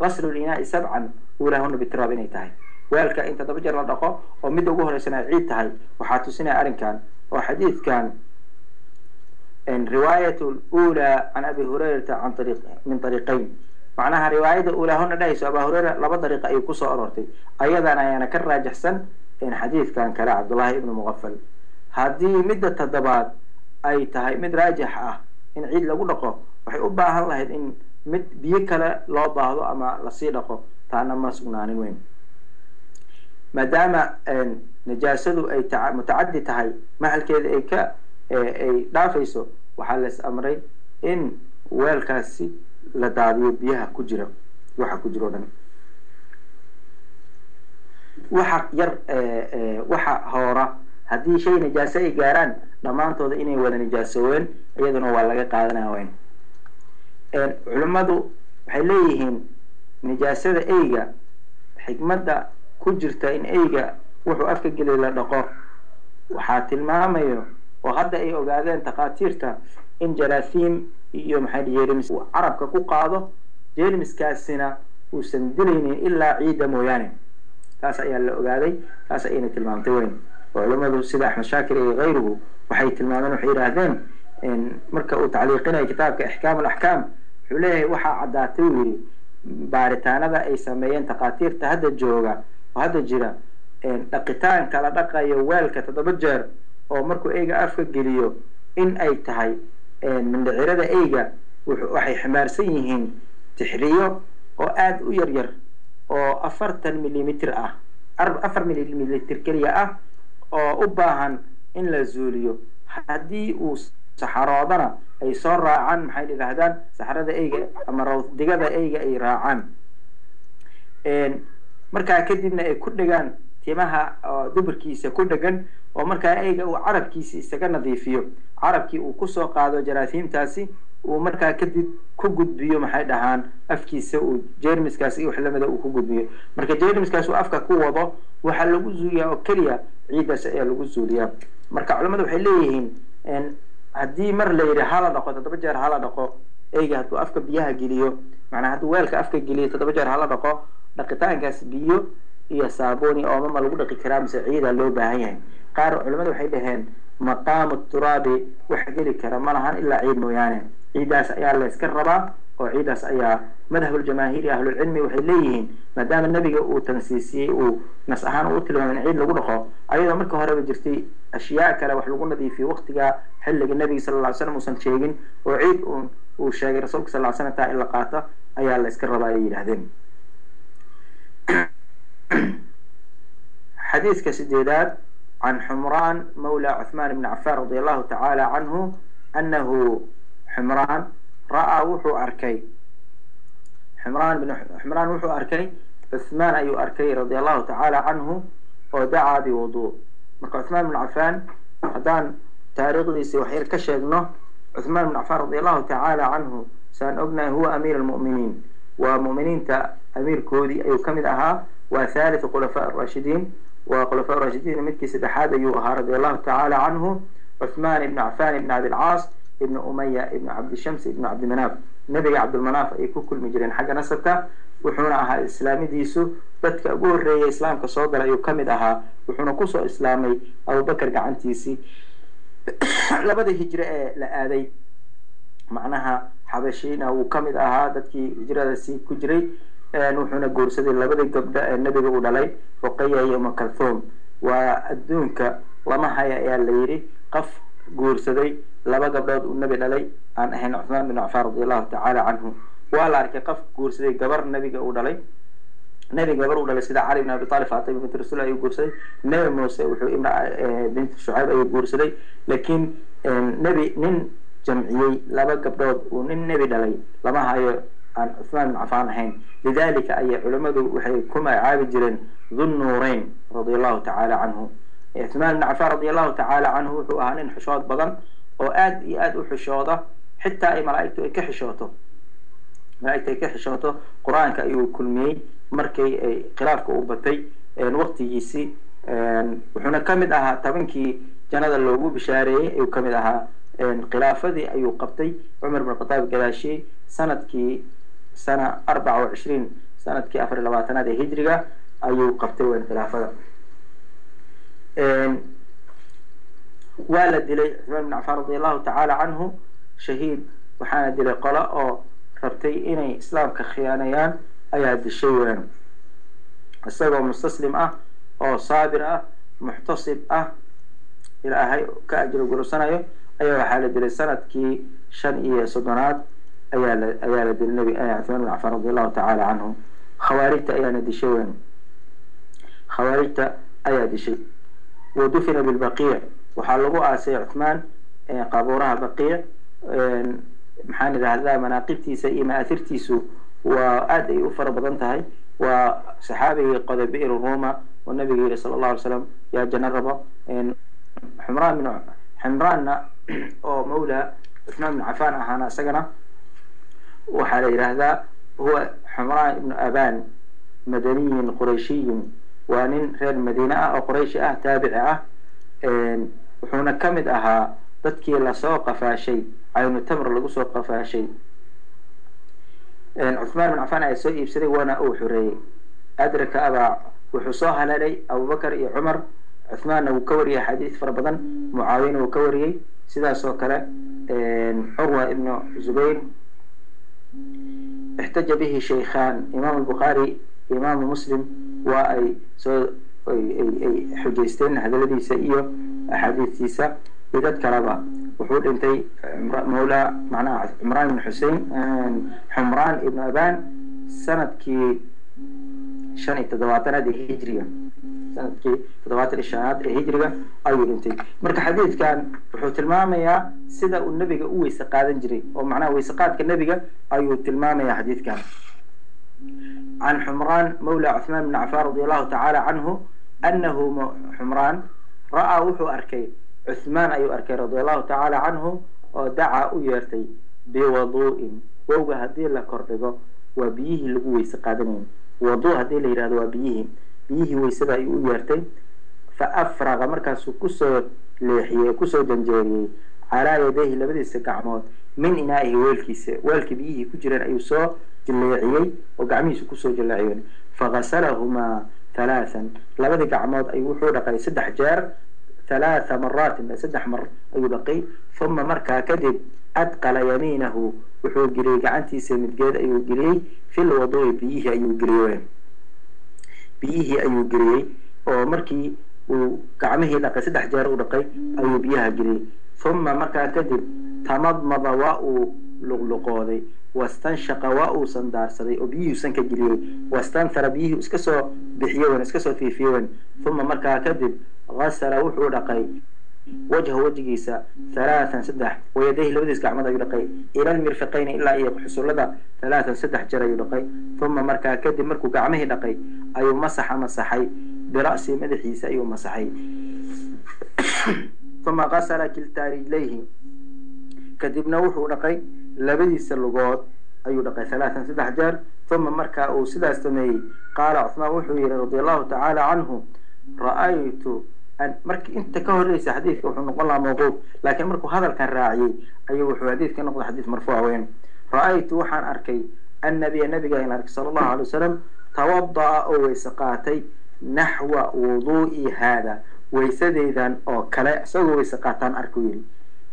غسل الإناء سبعا أولاهن بالتراب نيتاي ويلك أنت تبجر لدقه ومدة أولاهن عيد تاي وحاتو سنة أرن كان وحديث كان الرواية الأولى عن أبي هريرة عن طريق من طريقين. معناها رواية الأولى هنا ليس. أبا هريرة لبا طريق أي قصة أرورتي. أيضا أنا يعني كراج حسن إن حديث كان كلا عبد الله بن مغفل. هذه مدة الضباط أي تهي مد راجحة آه. إن عيد لقول لقو وحي أباها الله إن مد بيكلا لو باهدو أما لصير لقو تانا ما سقنان وين. مدام نجاسة أي متعدد تهي محل كذلك أي دافيسو. Waxaa las amray in weelkaasi la daadiyo biyaha ku jira waxa ku jira o dhan. Waxa yar waxa hoora haddii shay najaaso ay gaaraan dhammaantooda inay wada najaasooween iyaduna waa laga qaadanaya weyn. Culimmadu waxay leeyihiin nijaasada eyga xikmadda ku jirta in eyga wuxuu afka geliy la dhaqo. Waxaa tilmaamayo وهذا أي أوجادين تقاتيرتا إن جراثيم يوم حد يرمس وعرب كو قاضه جيرمس كاسنا وسندلين إلا عيد مويان تاسع يا الأوجادي تاسع إن تلمانتوين وعلم ذو سيد أحمد شاكر غيره وحيت المامن وحير هذين إن مركو تعليقنا كتاب كإحكام الأحكام حوله وحا عداتوي baaritaanada ba ay sameeyeen takhaatiirta hadda jooga oo hadda jira dhaqitaanka la dhaqayo weelka toddoba oo markuu eyga afka geliyo in ay tahay mindhicirada eyga waxay ximbaarsan yihiin tixriyo oo aada u yar yar oo afartan millimitr ah afar millimitr keliya ah oo u baahan in la zuuliyo. Haddii uu saxaroodana ay soo raacaan maxay yidhaahdaan saxarada eyga ama rawdigada eyga ay raacaan. Markaa kadibna ay ku dhegaan timaha duburkiisa ku dhegan oo markaa eyga uu carabkiisa isaga nadiifiyo. Carabkii uu ku soo qaado jaraasiimtaasi uu markaa kadib ku gudbiyo maxay dhahaan afkiisa uu jermiskaas iyo waxlamida uu ku gudbiyo. Marka jermiskaas uu afka ku wado waxaa lagu zuuliyaa oo keliya ciiddaas ayaa lagu zuuliyaa. Marka culamadu waxay leeyihiin haddii mar la yidhi hala dhaqo toddoba jeer hala dhaqo eyga hadduu afka biyaha geliyo macnaa hadduu weelka afka geliyo toddoba jeer hala dhaqo dhaqitaankaas biyo iyo saabuni oomama lagu dhaqi karaa mise ciidaa loo baahan yahay qaar culamadu waxay dhaheen maqaamu turaabi wax geli kara ma lahan ilaa ciid mooyaane ciiddaas ayaa la yska rabaa oo ciiddaas ayaa madhabuljamaahiiri ahlulcilmi waxay leeyihiin maadaama nebiga uu tansiisiyey uu nas ahaan uu tilmaamay in ciid lagu dhaqo ayadoo marka horeba jirtay ashyaa kale wax lagu nadiifiyo waqtiga xilliga nebiga sala lla ly slam uusan sheegin oo ciid uu sheegay rasuulka sal ly slam taa in la qaato ayaa la yska rabaa ay yidhaahdeen حديث كسديداد عن حمران مولى عثمان بن عفان رضي الله تعالى عنه أنه حمران رأى وحو أركي. حمران بن حمران وحو أركي عثمان أي أركي رضي الله تعالى عنه ودعا بوضوء. مرك عثمان بن عفان هدان تاريخ لي سوحير كشغنه عثمان بن عفان رضي الله تعالى عنه سأن أبنه هو أمير المؤمنين. ومؤمنين أمير كودي أي كمد أها وثالث خلفاء الراشدين وخلفاء الراشدين مثل سبحان يوها رضي الله تعالى عنه عثمان بن عفان بن عبد العاص بن أمية بن عبد الشمس بن عبد المناف. نبي عبد المناف أي كل مجرين حق نسبك وحونا على الإسلام ديسو بدك أقول ري إسلام كصوت لا يكملها وحونا كصو إسلامي أو بكر عن تيسي. لبدأ هجرة لآذي. معناها حبشينا وكمد أها دكي هجرة سي كجري. نوحنا قرصد اللبدي قبدا النبي قود علي فقيا يوم كالثوم وأدونك لما هيا يا ليري قف قرصدي لبا قبدا النبي علي عن أهين عثمان بن عفار رضي الله تعالى عنه ولا أرك قف قرصدي قبر النبي قود علي نبي قبر قود علي علي بن أبي طالب فاطمة بنت رسول أي قرصدي نبي موسى وحو بنت شعيب أي قرصدي لكن نبي نن جمعي لبا قبدا ونن نبي علي لما هيا عن عثمان بن عفان حين. لذلك أي علماء وحي كما عابد جرين ذو النورين رضي الله تعالى عنه. عثمان بن عفان رضي الله تعالى عنه هو أهنين حشوات بضن وآد يآد حشوده حتى أي ملائكة كحشوته. ملائكة كحشوته قرآن كأيو كل مي مركي قلاف وقتي الوقت يسي وحنا كامد أها طبعاً كي جناد اللوغو بشاري أيو كامد أها انقلافة دي أيو قبطي عمر بن القطاب قلاشي سنة كي سنة 24 سنة كافر أفر لباتنا دي هجرقة أيو قبتل وين خلافة والد دي عثمان بن عفان رضي الله تعالى عنه شهيد وحان دي لي قلاء أو ربتي إني إسلام كخيانيان أي هاد الشيء وين السبب المستسلم أه أو صابر أه محتصب أه إلى هاي كأجل قلو سنة أيو حالة دي سنة كي شنئي سدنات. أيا لدي النبي أيا عثمان عفان رضي الله تعالى عنه. خوارجت أيا ندي شوين خوارجت أيا دي ودفن بالبقيع. وحلقوا آسي عثمان إيه، قابورها بقيع إيه، محان ذا هذا مناقبتي سيئ مآثرتي سو. وآدي أفر بضنتهاي. وصحابه قد بئر روما. والنبي صلى الله عليه وسلم يا جن الربا إيه، حمران من حمران أو مولى عثمان بن عفان أهانا سجنا وحال إلى هذا هو حمران بن أبان مدني قريشي وانين غير المدينة أو قريش أه تابعة أه، وحونا كمد أها ضدكي لا سوق فاشي عين التمر لقو سوق شيء عثمان بن عفان عيسو يبسري وأنا أوحري أدرك أبا وحصاها للي أبو بكر إي عمر عثمان وكوري حديث فربضا معاوين وكوري سيدا سوكرا عروة ابن زبير احتج به شيخان إمام البخاري إمام مسلم وأي سو أي أي أي حجيستين هذا الذي سئي أحاديث سيسا بدات كربا وحول إنتي مولى معناه عمران بن حسين حمران ابن أبان سنة كي شنة تدواتنا دي هجرية. Sanadkii toddobaatan iyo shanaad ee hijriga ayuu dhintay marka xadiidkan wuxuu tilmaamayaa sida uu nebiga u weyse qaadan jiray oo macnaha weyse qaadka nebiga ayuu tilmaamayaa xadiidkan عن حمران مولى عثمان بن عفان رضي الله تعالى عنه أنه حمران رأى وحو أركي عثمان أي أركي رضي الله تعالى عنه ودعا أيرتي بوضوء ووغا هدي لا كردغو وبيه لغو ويس قادنين وضوء هدي بيه ويسدا أي أيرتي فأفرغ مركز كسو ليحيي كسو جنجيري. على يديه لبدي سقعمود من إنائه ويلكيس ويلكي بيه كجران أي سو جليعيي وقعميس كسو جليعيون. فغسلهما ثلاثا. لبدي قعمود أي وحو دقي سدح جار. ثلاث مرات سدح مر أي بقي. ثم مركا كذب أدقل يمينه. وحو جري قعنتي سمد جاد أي جري في الوضوء بيه بيه أي جري ومركي وقعمه لقى سدح جار ودقي أي بيها جري ثم مركا كذب تمضمض وأو لغلقودي واستنشق وأو سندارسدي وبيه سنك جري واستنثر بيه اسكسو بحيوان اسكسو في فيوان ثم مركا كذب غسل وحو دقي وجه وجهيسا ثلاثا سدح ويديه لبديس كعمد يدقي إلى المرفقين إلا إيه حصول لدى ثلاثا سدح جرى يدقي ثم مركا كذب مركو كعمه دقي أي مسح مسحي برأسي مدحيس أي مسحي. ثم غسل كلتا رجليه كذبنا وحو دقي لبديس اللغات أيو دقي ثلاثا سدح جار ثم مركا أو سدا استمي قال عثمان وحو رضي الله تعالى عنه ra'aytu markii inta ka horreysa xadiidka wuxuu noqon lahaa mawquuf laakiin markuu hadalkan raaciyey ayuu wuxuu xadiidka noqday xadiid marfuuca weyn ra'aytu waxaan arkay annabiya nabiga in arkay sala allahu alay wasalam tawada'a oo weyse qaatay naxwa wuduu'i haada weysadeydan oo kale isagoo weyse qaataan arkuu yidhi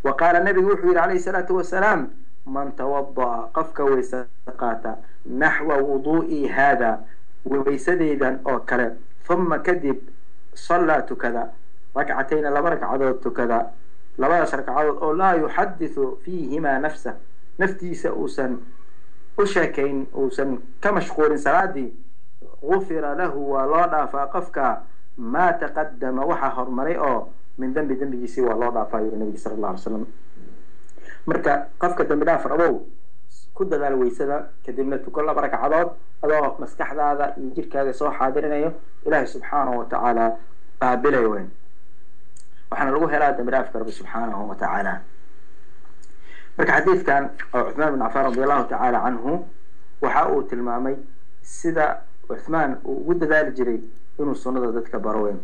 wa qaala nabigu wuxuu yidhi calayhi salaatu wasalaam man tawada'a qofka weyse qaata naxwa wuduu'i haada weysadeydan oo kale huma kadib صلى تكدا ركعتين لا بركع عدد تكدا لا بركع عدد أو لا يحدث فيهما نفسه. نفتي سأوسن أشكين أوسن كمشكور سرادي غفر له ولا دافا قفك. ما تقدم وحا هرمري أو من ذنب ذنب جيسي الله دافا النبي صلى الله عليه وسلم. مركا قفك ذنب دافر أبوه. Ku dadaal weysada kadibna tuko laba ragcadood adoo maskaxdaada iyo jirkaaga soo xaadirinayo ilaahay subxaanahu watacaala qaabilayo weyn waxaana lagu helaa dembi dhaafka rabbi subxaanahu watacaala marka xadiidkan oo cuثmaan bin cafaan radi allahu tacaala canhu waxa uu tilmaamay sida cuثmaan uu ugu dadaali jiray inuu sunnada dadka baro weyn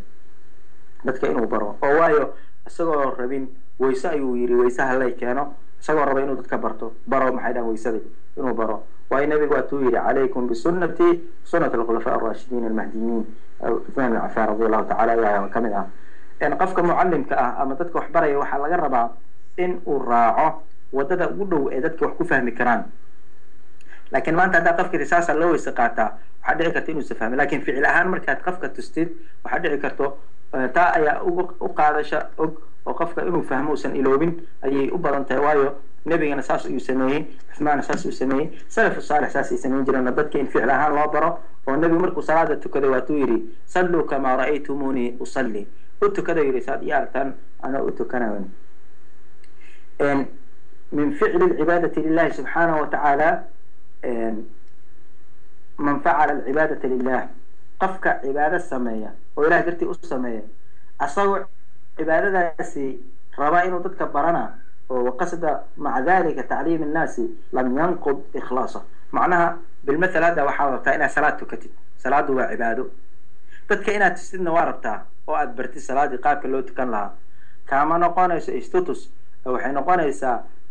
dadka inuu baro oo waayo isagoo rabin weyse ayuu yidhi weyse halay keeno شغل ربي إنه تكبرته برا ما حدا ويسدي إنه برا وأي نبي قاتويري عليكم بسنتي سنة الخلفاء الراشدين المهديين إثنان العفار رضي الله تعالى يا يعني كمدا إن قفك معلم كأه أما تدك وحبري وحال جربا إن أراعة ودد قلوا وإدتك وحكو فهم كران لكن ما أنت هذا قفك رساسة لو استقاطة وحد عكرتين وستفهم لكن في علاهان مركات قفك تستيد وحد عكرته أه، تا أيا أقارش وقفك إنه فهمه سن إلو بن أي أبدا توايو نبي أنا ساس يسميه عثمان ساس يسميه سلف الصالح ساس يسميه جل نبض كين في علاه الله والنبي مركو صلاة تكذا وتويري صلوا كما رأيتموني أصلي. أتو كذا يري ساد يارتن أنا أتو كنا من من فعل العبادة لله سبحانه وتعالى من فعل العبادة لله. قفك عبادة سمية وإله قرتي أصمية أصور عبادتاسي ربا انو دتك وقصد مع ذلك تعليم الناس لم ينقض إخلاصه. معناها بالمثل هذا وحاولت إنها صلاه كتب صلاه وعباده دتك إنها تستنى وارتا أو ادبرتي صلاه قاك لو تكن لها. كما نقونيس استوتس أو حين نقونيس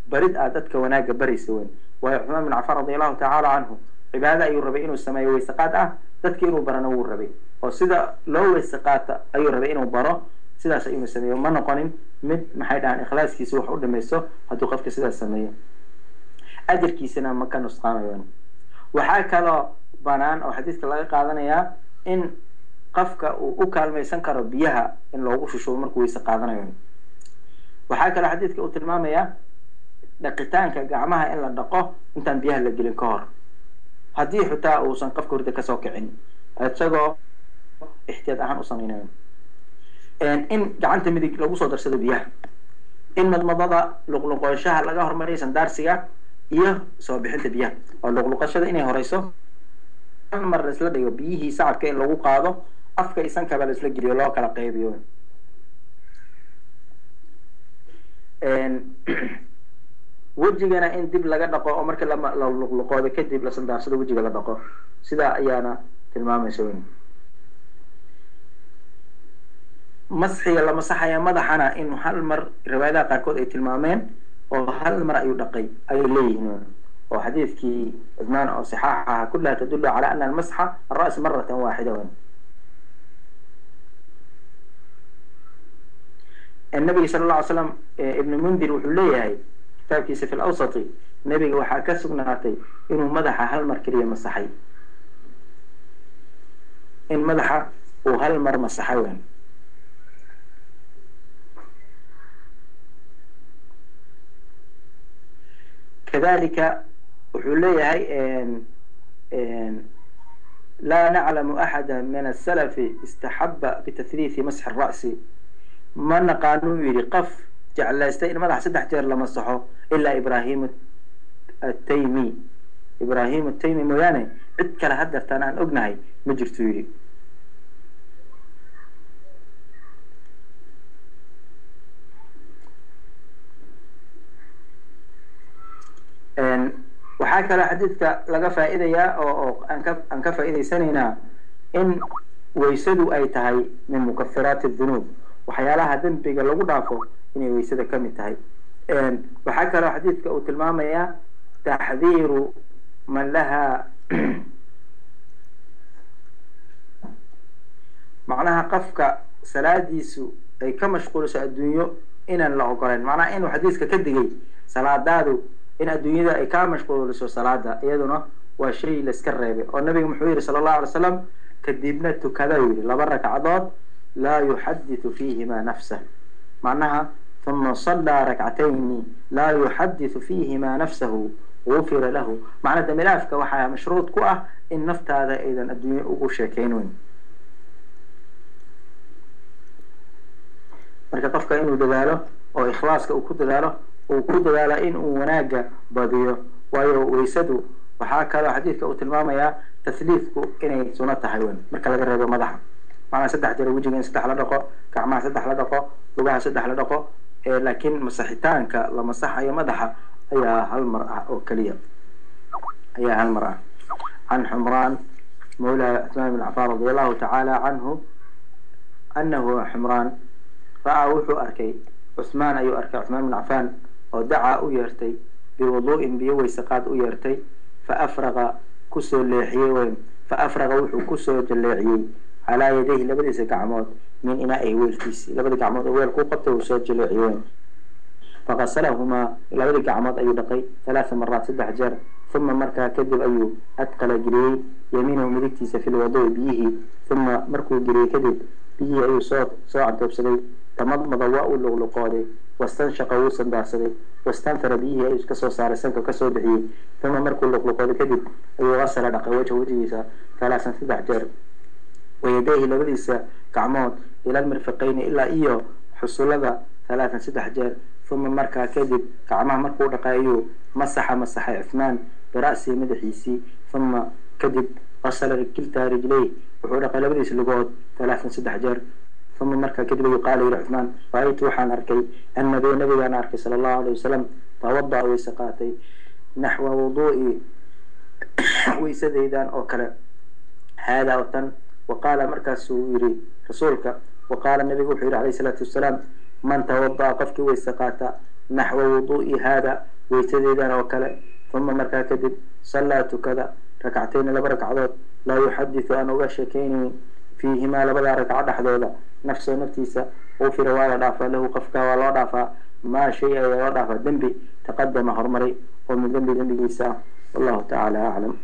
بريد عادتك وناك بريس وين ويحمى من عفر رضي الله تعالى عنه. عبادة أي الربيين والسماء ويستقاد أه تتكينوا برنو الربي وصيدا لو استقاد أي الربيين وبرو sidaas ayuuna sameeyo ma noqonin mid maxay dhahaan ikhlaaskiisa wax u dhamaysto hadduu qofka sidaas sameeyo ajarkiisana ma ka nusqaamayo waxaa kaloo banaan oo xadiidka laga qaadanayaa in qofka uu u kaalmaysan karo biyaha in loogu shushubo markuu weyse qaadanayo waxaa kaloo xadiidka uu tilmaamayaa dhaqitaanka gacmaha in la dhaqo intaan biyaha la gelin ka hor haddii xitaa uusan qofka horta kasoo kicin isagoo ixtiyaad ahaan u samaynayo in gacanta midig lagu soo darsado biyaha in madmadada luqluqooshaha laga hormariyo sandaarsiga iyo soo bixinta biyaha oo luqluqashada inay horeyso mar laisla dhigo biyihii sacabka in lagu qaado afka isankaba laisla geliyo loo kala qaybiyo wejigana in dib laga dhaqo oo marka la luqluqoodo kadib la sandaarsado wejiga la dhaqo sidaa ayaana tilmaamaysa weyn masxiga la masaxaya madaxana in hal mar riwaayadaha qaarkood ay tilmaameen oo hal mar ayuu dhaqay ayay leeyihiin oo xadiidkii cudmaan oo sixaax aha kullaha tadullu cala ana almasxa alra's maratan waaxida weyn النبي صلى الله عليه وسلم ابن منذر wuxuu leeyahay kitaabkiisa في الأوسط nebiga waxaa ka sugnaatay inuu madaxa hal mar keliya masaxay in madaxa uu hal mar masaxay weyn كذلك وحليه هاي إن إن لا نعلم أحدا من السلف استحب بتثليث مسح الرأس. من قانون يقف جعل استئن ما راح سدح جير لما صحو إلا إبراهيم التيمي. إبراهيم التيمي مو يعني عد كره هدف تنا أجنعي مجرتوري waxaa kaloo xadiidka laga faa'iidayaa oo aan ka faa'iidaysanaynaa in weysadu ay tahay min mukafiraati dunuub waxyaalaha dembiga lagu dhaafo inay weysada ka mid tahay waxaa kaloo xadiidka uu tilmaamayaa taxdiiru man lahaa macnaha qofka salaadiisu ay ka mashquuliso adduunyo inaan la ogolayn macnaha inuu xadiiska ka digay salaadaadu in adduunyada ay kaa mashquuliso salaada iyaduna waa shay laiska reebay oo nabiga muxuu yihi sala allahu alay slam kadibna tukada uu yihi laba ragcadood laa yuxaditu fiihima nafsah macnaha uma sallaa rakcatayni laa yuxaditu fiihima nafsahu gufira lahu macnaa dambilaafka waxaa mashruud ku ah in naftaada aydan adduunye ugu sheekeyn weyn marka qofka inuu dadaalo oo ikhlaaska uu ku dadaalo uu ku dadaalo in uu wanaagga badiyo waayo weysadu waxaa kaloo xadiidka uu tilmaamayaa tasliifku inay suno tahay wen marka laga reebo madaxa macnaa saddex jeer wejiga in saddex la dhaqo gacmaha saddex la dhaqo lugaha saddex la dhaqo laakiin masaxitaanka la masaxayo madaxa ayaa hal mar ah oo keliya ayaa hal mar ah can xumraan mawla cuثmaan bn cafaan radi allahu tacaala canhu anahu xumraan ra'aa wuxuu arkay cuثmaan ayuu arkay cuثmaan bn cafaan أو دعا أويرتي بوضوء بيوي سقاد أويرتي فأفرغ كسو الليحيوين فأفرغ وحو كسو الليحيين على يديه لبدي سكعمود من إناء ويرتيس لبدي كعمود ويرقو قبته وسو الليحيوين فغسلهما لبدي عمود أي دقي ثلاث مرات سدح جر ثم مركا كدب أيو أتقل جري يمينه مدكتيس في الوضوء بيه ثم مركو جري كدب بيه أيو صوت صوت عبد تمضمض واو اللغلقاني وستان شقاو سنداسري وستان تربيه أيش كسو صار سنك كسو بحي ثم مركو لقلقا بكذب اي أيوة غسل دقا وجه وجيسا ثلاثا سبع جر ويديه لبديسا كعمود إلى المرفقين إلا ايو حصول لذا ثلاثا سبع جر ثم مركا كذب كعما مركو دقا ايو مسح مسح عثمان برأسي مدحيسي ثم كذب غسل كلتا رجليه وحورق لبديس لقود ثلاثا سبع جر ثم مركا كذب يقال يا عثمان رأيت وحان أركي النبي نبي أنا أركي صلى الله عليه وسلم توضع ويسقاتي نحو وضوئي ويسدي ذان أوكلا هذا وطن وقال مركا سويري رسولك وقال النبي وحير عليه الصلاة والسلام من توضع قفك ويسقاتا نحو وضوئي هذا ويسدي ذان أوكلا ثم مركا كذب صلاتك كذا ركعتين لبركع ذات لا يحدث أن أغشكيني فيهما لبدا ركعة دحدودا نفسه نفتيسا وفي رواية دافا له قفكا ولا دافا ما شيء ولا دافا ذنبي. تقدم هرمري. ومن ذنبي ذنبي إيسا والله تعالى أعلم.